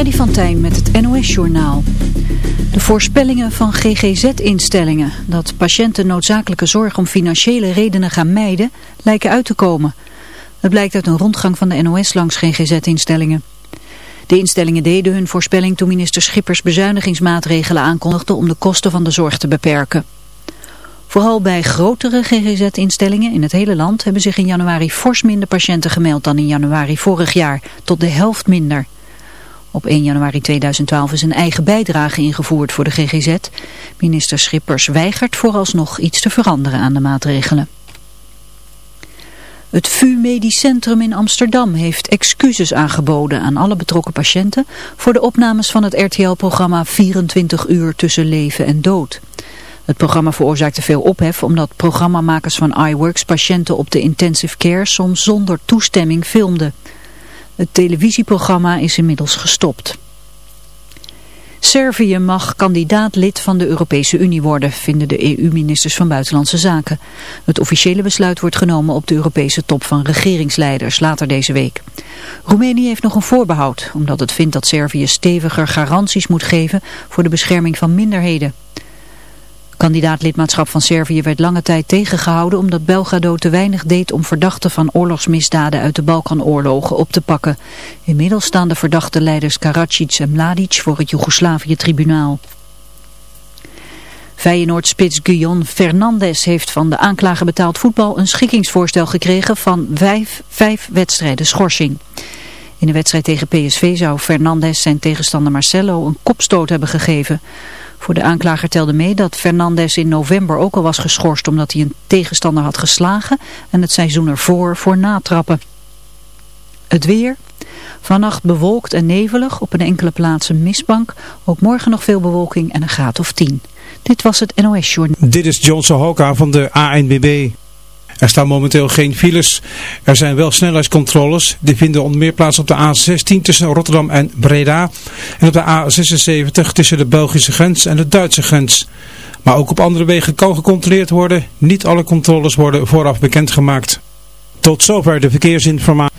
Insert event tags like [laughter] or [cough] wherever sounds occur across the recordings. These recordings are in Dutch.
Freddy van Tijn met het NOS-journaal. De voorspellingen van GGZ-instellingen dat patiënten noodzakelijke zorg om financiële redenen gaan mijden, lijken uit te komen. Het blijkt uit een rondgang van de NOS langs GGZ-instellingen. De instellingen deden hun voorspelling toen minister Schippers bezuinigingsmaatregelen aankondigde om de kosten van de zorg te beperken. Vooral bij grotere GGZ-instellingen in het hele land hebben zich in januari fors minder patiënten gemeld dan in januari vorig jaar, tot de helft minder. Op 1 januari 2012 is een eigen bijdrage ingevoerd voor de GGZ. Minister Schippers weigert vooralsnog iets te veranderen aan de maatregelen. Het VU Medisch Centrum in Amsterdam heeft excuses aangeboden aan alle betrokken patiënten voor de opnames van het RTL-programma 24 uur tussen leven en dood. Het programma veroorzaakte veel ophef omdat programmamakers van iWorks patiënten op de intensive care soms zonder toestemming filmden. Het televisieprogramma is inmiddels gestopt. Servië mag kandidaat lid van de Europese Unie worden, vinden de EU-ministers van Buitenlandse Zaken. Het officiële besluit wordt genomen op de Europese top van regeringsleiders later deze week. Roemenië heeft nog een voorbehoud, omdat het vindt dat Servië steviger garanties moet geven voor de bescherming van minderheden. Kandidaat-lidmaatschap van Servië werd lange tijd tegengehouden omdat Belgrado te weinig deed om verdachten van oorlogsmisdaden uit de Balkanoorlogen op te pakken. Inmiddels staan de verdachte leiders Karadzic en Mladic voor het Joegoslavië-tribunaal. Feyenoord-spits Guyon Fernandes heeft van de aanklager betaald voetbal een schikkingsvoorstel gekregen van vijf, vijf wedstrijden schorsing. In de wedstrijd tegen PSV zou Fernandes zijn tegenstander Marcelo een kopstoot hebben gegeven. Voor de aanklager telde mee dat Fernandes in november ook al was geschorst omdat hij een tegenstander had geslagen en het seizoen ervoor voor natrappen. Het weer. Vannacht bewolkt en nevelig, op een enkele plaats een mistbank. Ook morgen nog veel bewolking en een graad of 10. Dit was het NOS Journal. Dit is Johnson Hoka van de ANBB. Er staan momenteel geen files. Er zijn wel snelheidscontroles. Die vinden onder meer plaats op de A16 tussen Rotterdam en Breda. En op de A76 tussen de Belgische grens en de Duitse grens. Maar ook op andere wegen kan gecontroleerd worden. Niet alle controles worden vooraf bekendgemaakt. Tot zover de verkeersinformatie.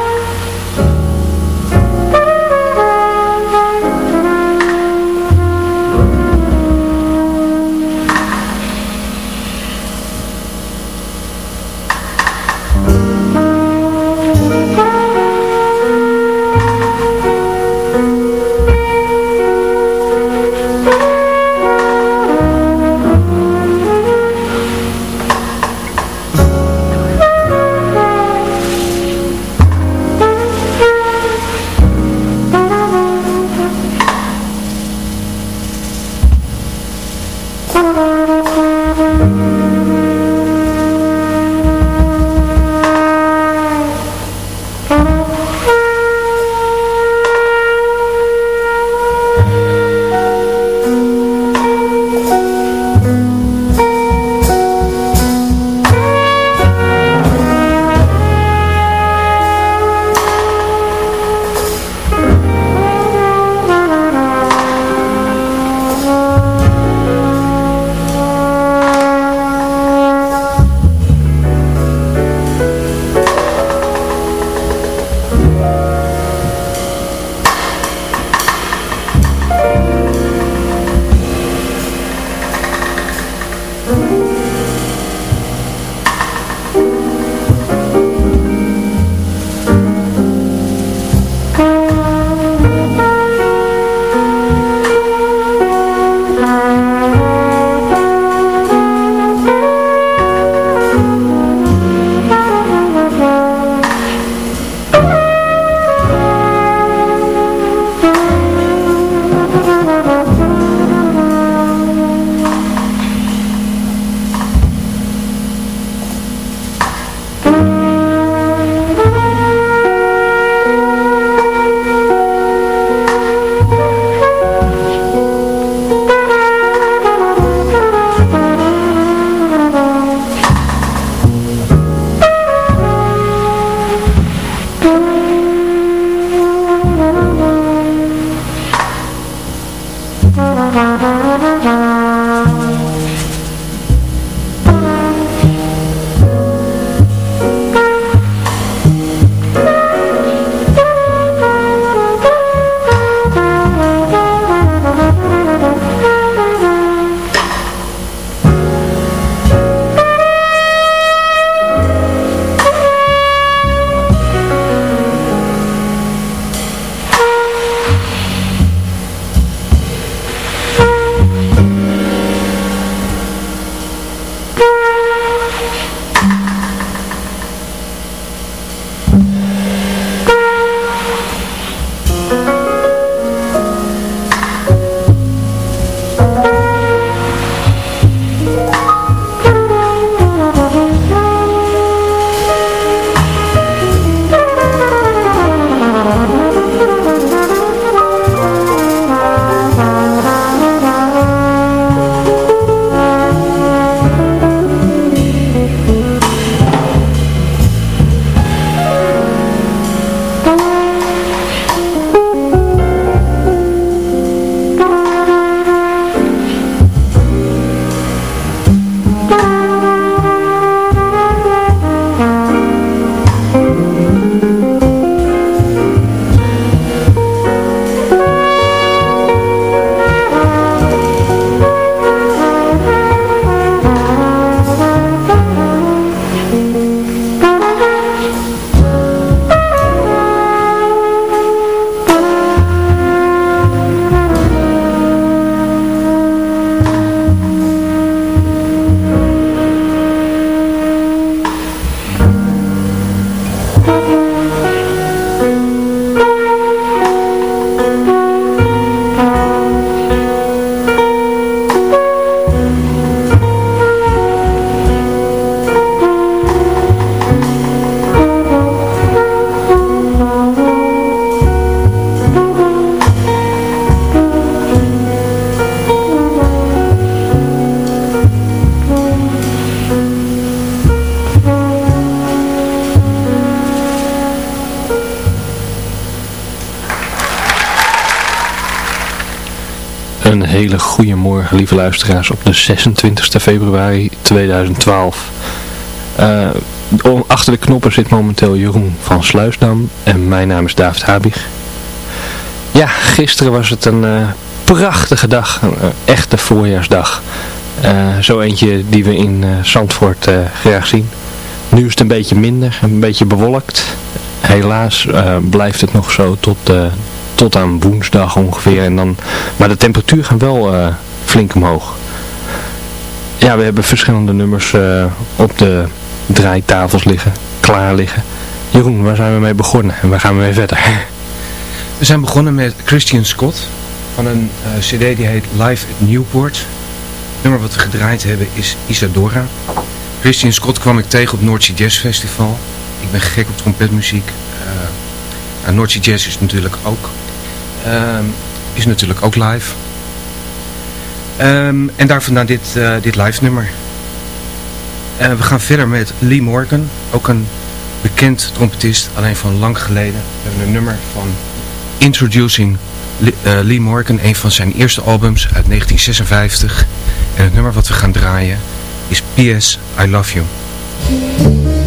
Een hele goede morgen, lieve luisteraars, op de 26 februari 2012. Uh, achter de knoppen zit momenteel Jeroen van Sluisdam en mijn naam is David Habig. Ja, gisteren was het een uh, prachtige dag, een uh, echte voorjaarsdag. zo eentje die we in Zandvoort graag zien. Nu is het een beetje minder, een beetje bewolkt. Helaas blijft het nog zo tot tot aan woensdag ongeveer. En dan, maar de temperatuur gaat wel uh, flink omhoog. Ja, we hebben verschillende nummers uh, op de draaitafels liggen, klaar liggen. Jeroen, waar zijn we mee begonnen en waar gaan we mee verder? [laughs] We zijn begonnen met Christian Scott van een uh, cd die heet Live at Newport. Het nummer wat we gedraaid hebben is Isadora. Christian Scott kwam ik tegen op Noordzee Jazz Festival. Ik ben gek op trompetmuziek. Uh, Jazz is natuurlijk ook Ehm, is natuurlijk ook live. Um, en daar vandaan dit, uh, dit live nummer. Uh, we gaan verder met Lee Morgan, ook een bekend trompetist, alleen van lang geleden. We hebben een nummer van Introducing Lee, uh, Lee Morgan, een van zijn eerste albums uit 1956. En het nummer wat we gaan draaien is P.S. I Love You.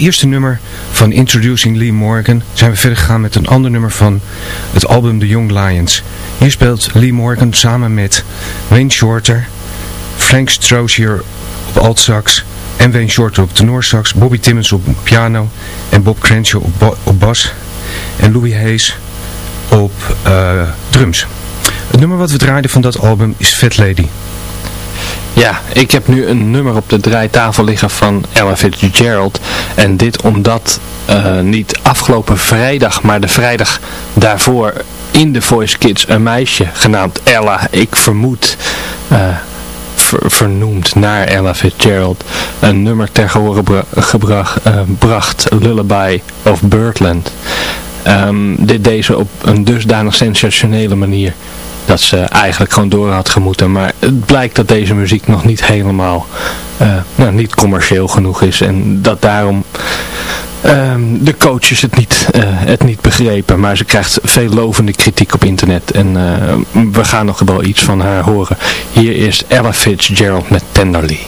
Eerste nummer van Introducing Lee Morgan zijn we verder gegaan met een ander nummer van het album The Young Lions. Hier speelt Lee Morgan samen met Wayne Shorter, Frank Strozier op alt-sax en Wayne Shorter op tenorsax, Bobby Timmons op piano en Bob Crenshaw op, bas en Louis Hayes op uh, drums. Het nummer wat we draaiden van dat album is Fat Lady. Ja, ik heb nu een nummer op de draaitafel liggen van Ella Fitzgerald. En dit omdat uh, niet afgelopen vrijdag, maar de vrijdag daarvoor in de Voice Kids een meisje genaamd Ella, ik vermoed... Uh, vernoemd naar Ella Fitzgerald, een nummer ter gehore gebracht, uh, bracht Lullaby of Birdland. Um, dit deze op een dusdanig sensationele manier dat ze eigenlijk gewoon door had gemoeten. Maar het blijkt dat deze muziek nog niet helemaal, uh, nou, niet commercieel genoeg is. En dat daarom ehm, de coaches het niet, uh, het niet begrepen. Maar ze krijgt veel lovende kritiek op internet. En uh, we gaan nog wel iets van haar horen. Hier is Ella Fitzgerald met Tenderly.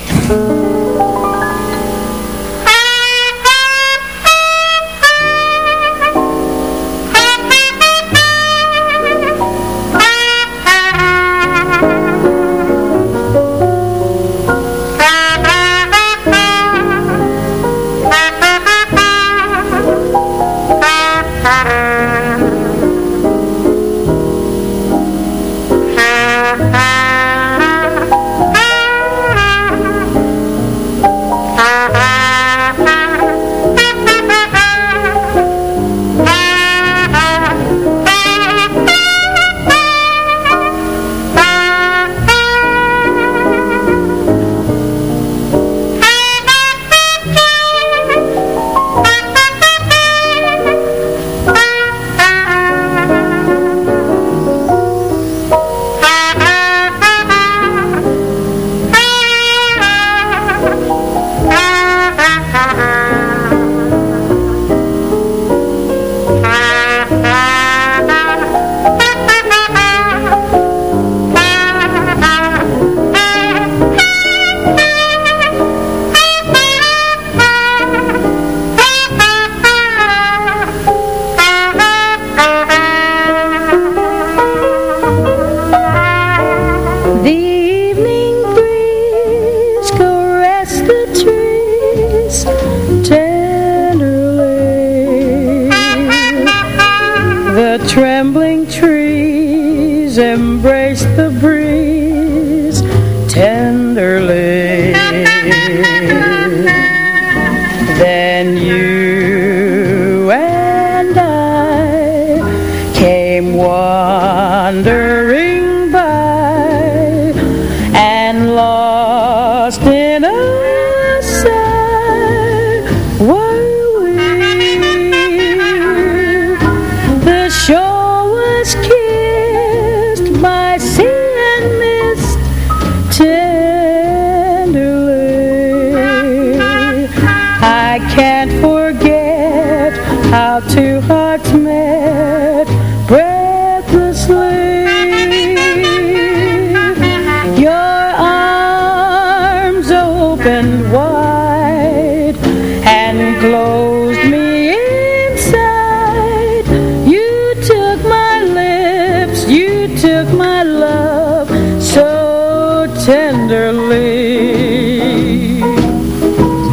Tenderly.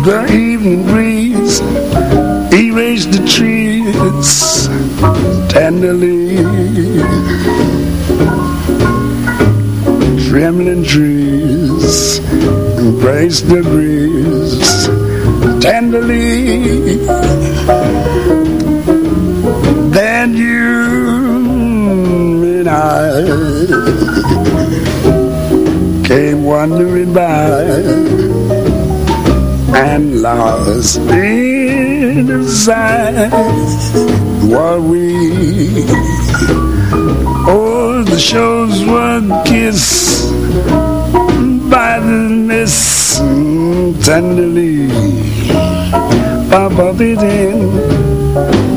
The evening breeze erased the trees tenderly. Trembling trees embrace the breeze tenderly. Then you and I wandering by and lost in sight were we. Oh, the shows were kissed by the mist tenderly. Papa in,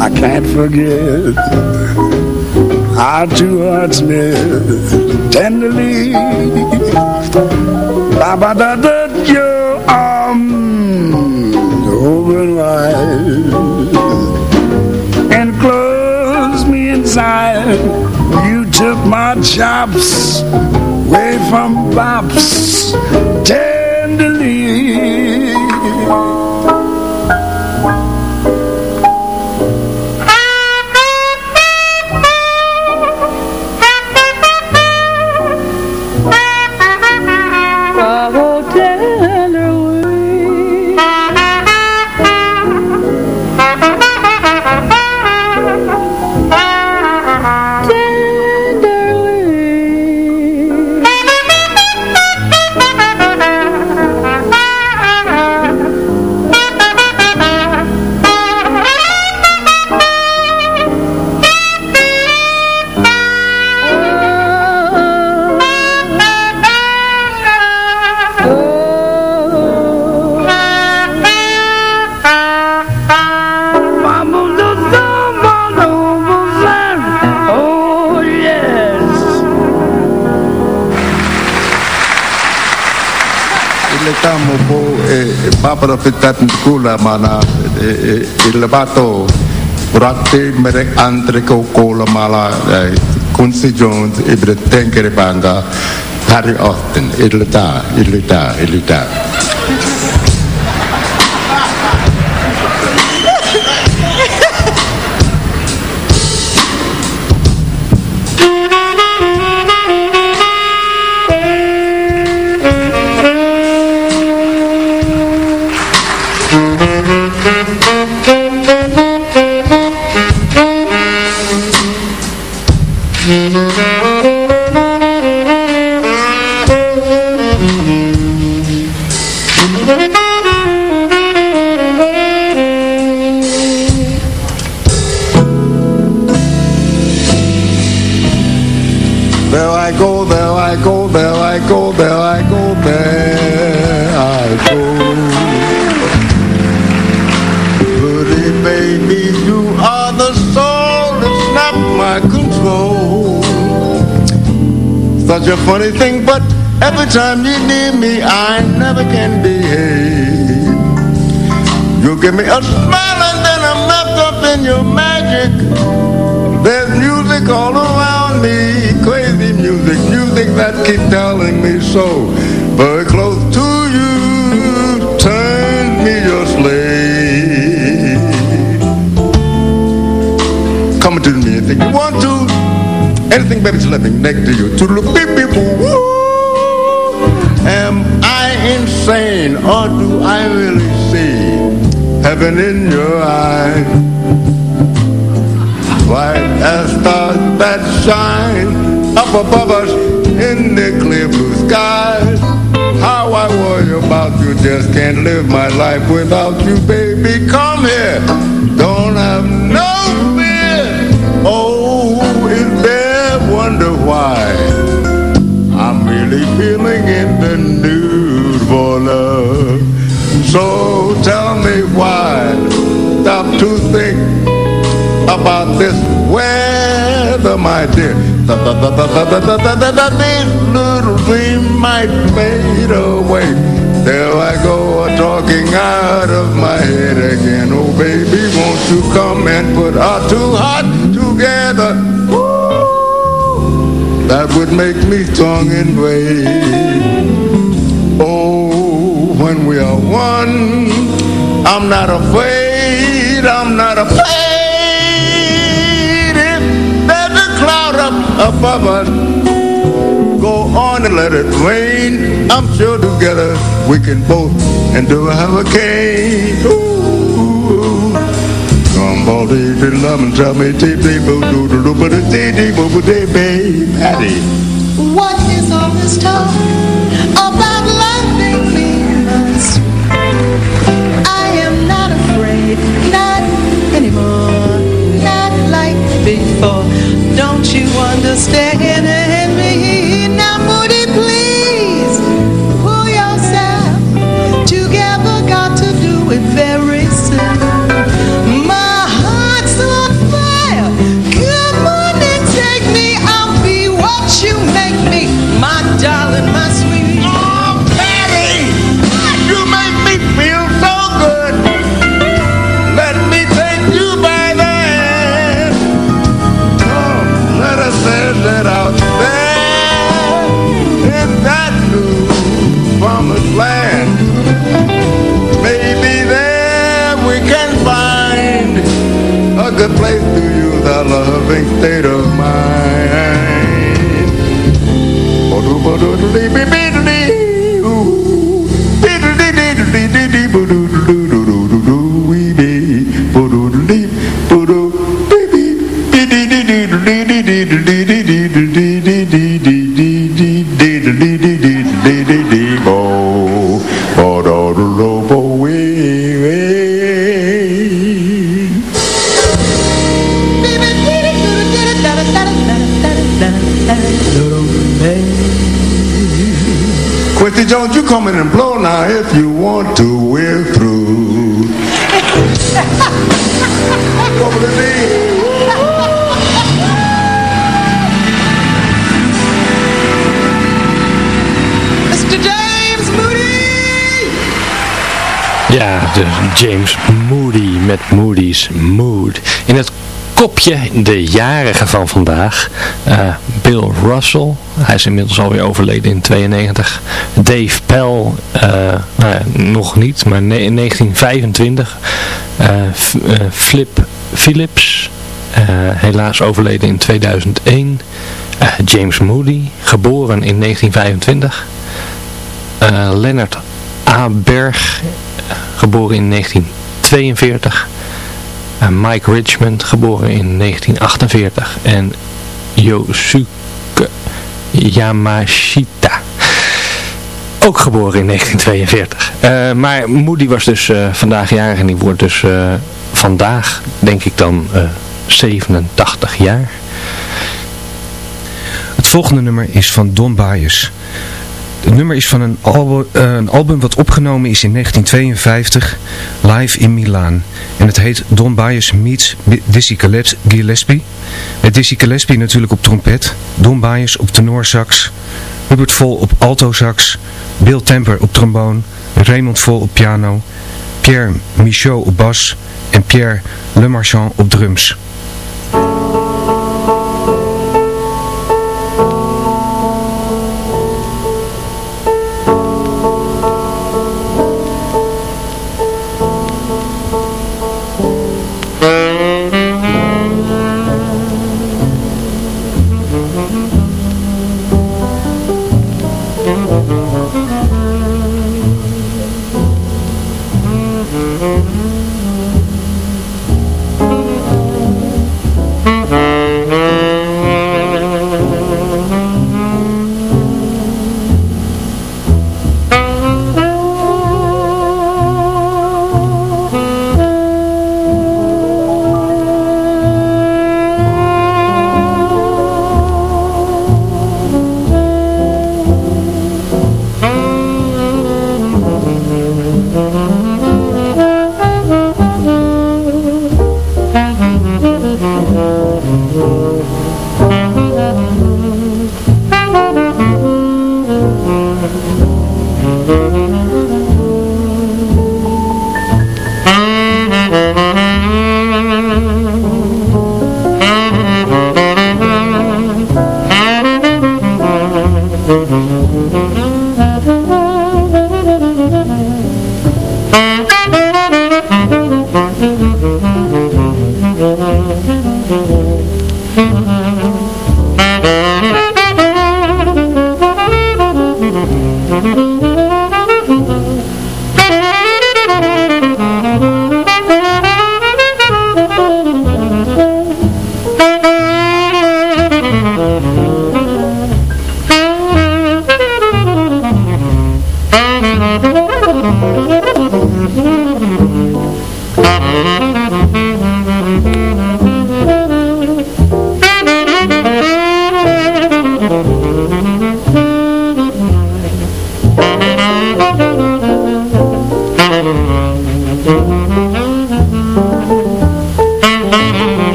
I can't forget our two hearts met tenderly. Baba da da your um, arms open wide and close me inside. You took my chops away from bops tenderly. Papara fitat kula mana il bato Rati merek antre ko kola mala Quincy Jones ibre tenkere banga Harry Austin ilita ilita ilita every time you need me, I never can behave. You give me a smile and then I'm wrapped up in your magic. There's music all around me, crazy music, music that keeps telling me so. Very close to you, turn me your slave. Come to me and think you want to. Anything, baby, just let me next to you. To look beep or do I really see heaven in your eyes? White as stars that shine up above us in the clear blue skies. How I worry about you, just can't live my life without you, baby. Come here, don't have no fear. Oh, is there? wonder why I'm really feeling in the nude for love. So tell me why. Stop to think about this weather, my dear. This little dream might fade away. There I go, talking out of my head again. Oh, baby, won't you come and put our two hearts together? that would make me strong and brave. When we are one. I'm not afraid, I'm not afraid. If there's a cloud up above us, go on and let it rain. I'm sure together we can both endure a hurricane. Ooh. Come on, baby, love and tell me, tee, tee, boo, doo, doo, doo, boo, dee, dee, boo, boo, dee, baby. What is all this talk de jarige van vandaag. eh, Bill Russell, hij is inmiddels alweer overleden in 92. Dave Pell, eh, nou nog niet, maar in 1925. Eh, Flip Phillips, helaas overleden in 2001. Eh, James Moody, geboren in 1925. Eh, Leonard A. Berg, geboren in 1942. Eh, Mike Richmond, geboren in 1948. En Yosuke Yamashita, ook geboren in 1942. Eh, maar Moody was dus eh, vandaag jarig en die wordt dus vandaag, denk ik dan, eh 87 jaar. Het volgende nummer is van Don Bias. Het nummer is van een, eh, een album wat opgenomen is in 1952, live in Milaan. En het heet Don Bias meets Dizzy Gillespie. Met Dizzy Gillespie natuurlijk op trompet, Don Bias op tenorsax, Hubert Vol op altosax, Bill Temper op tromboon, Raymond Vol op piano, Pierre Michaud op bas en Pierre Lemarchand op drums.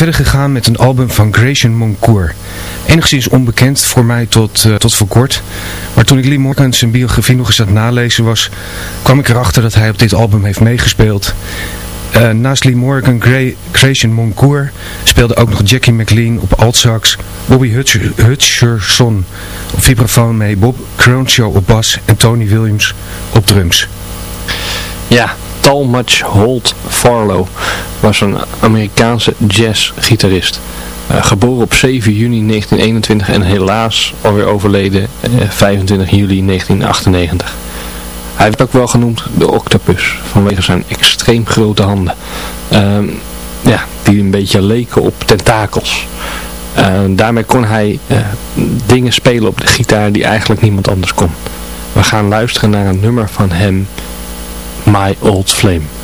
Verder gegaan met een album van Gratian Moncourt. Enigszins onbekend voor mij tot, uh, tot voor kort. Maar toen ik Lee Morgan zijn biografie nog eens aan het nalezen was, kwam ik erachter dat hij op dit album heeft meegespeeld. Uh, naast Lee Morgan, Gray, Gratian Moncourt speelde ook nog Jackie McLean op altsax, Bobby Hutcherson op vibrafoon mee, Bob Cronshaw op bas en Tony Williams op drums. Ja, Talmadge Holt Farlow was een Amerikaanse jazzgitarist. Uh, geboren op 7 juni 1921 en helaas alweer overleden uh, 25 juli 1998. Hij werd ook wel genoemd de octopus vanwege zijn extreem grote handen. Uh, ja, die een beetje leken op tentakels. Uh, daarmee kon hij uh, dingen spelen op de gitaar die eigenlijk niemand anders kon. We gaan luisteren naar een nummer van hem, My Old Flame.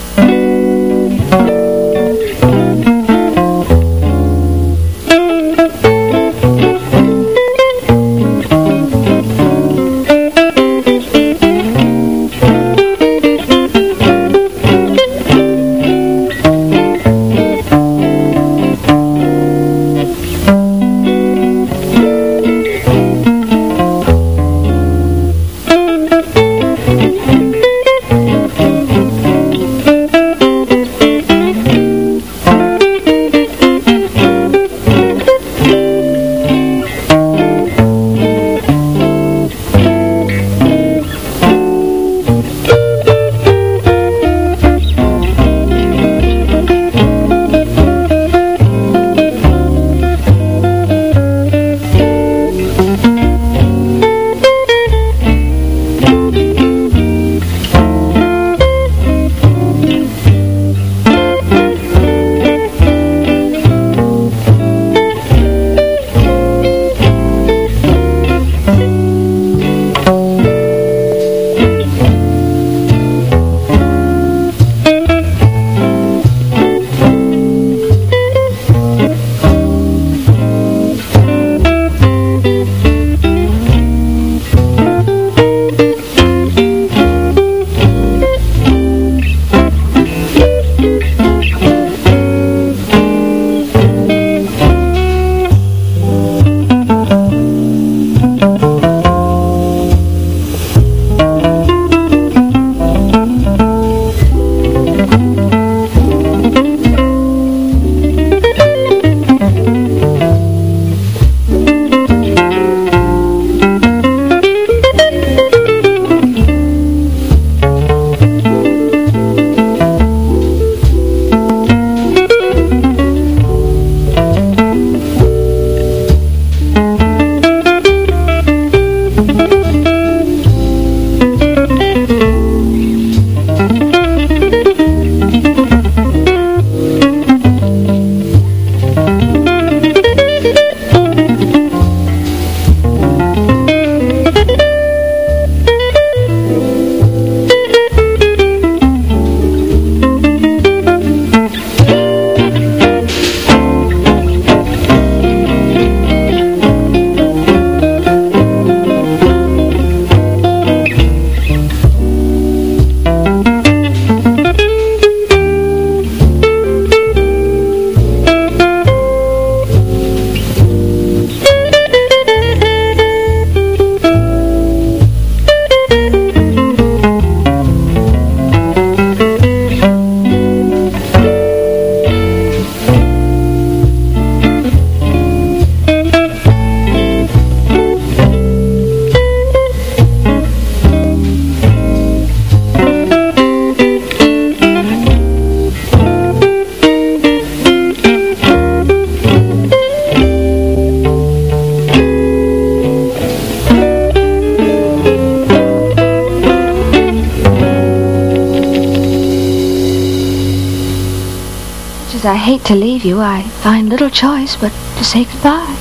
To leave you, I find little choice but to say goodbye.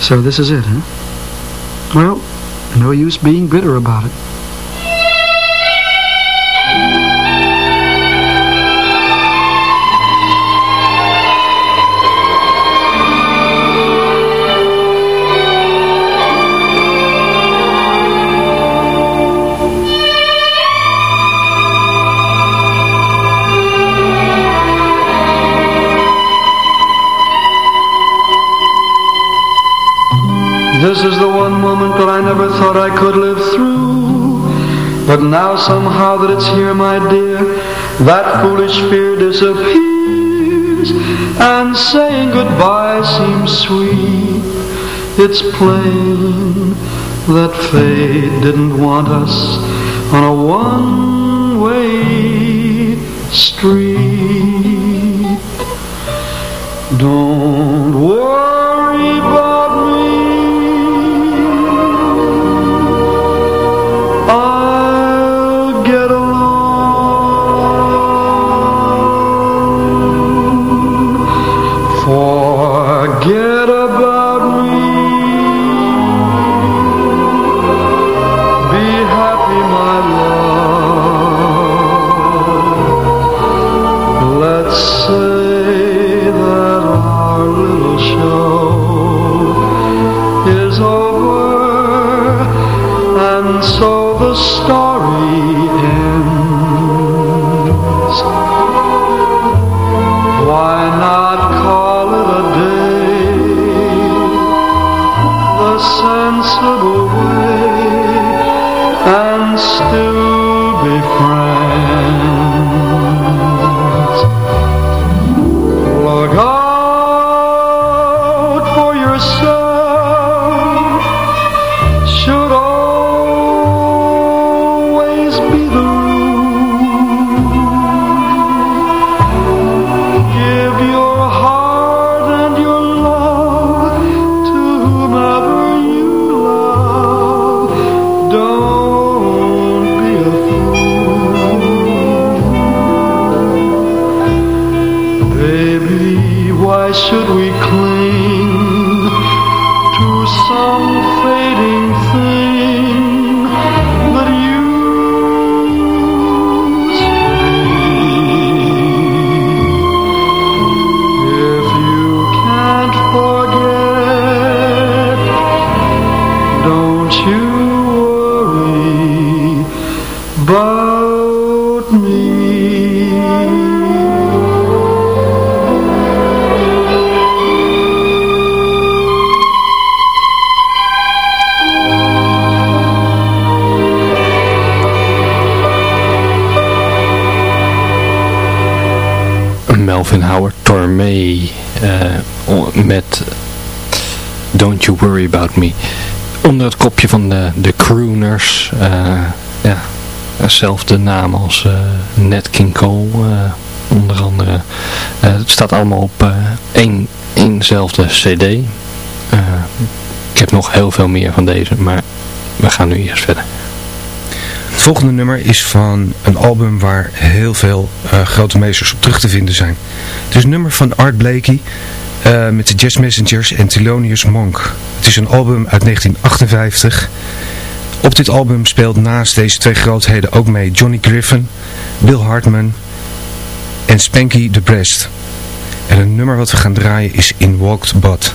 So this is it, huh? Well, no use being bitter about it. Thought I could live through. But now somehow that it's here, my dear That foolish fear disappears. And saying goodbye seems sweet. It's plain that fate didn't want us On a one-way street. Don't worry Melvin Howard Tormé eh, met Don't You Worry About Me. Onder het kopje van de, de crooners. eh, ja, dezelfde naam als eh Nat King Cole onder andere. Het staat allemaal op één, éénzelfde cd. Ik heb nog heel veel meer van deze, maar we gaan nu eerst verder. Volgende nummer is van een album waar heel veel eh, grote meesters op terug te vinden zijn. Het is een nummer van Art Blakey eh, met de Jazz Messengers en Thelonious Monk. Het is een album uit 1958. Op dit album speelt naast deze twee grootheden ook mee Johnny Griffin, Bill Hartman en Spanky the Breast. En een nummer wat we gaan draaien is In Walked Bud.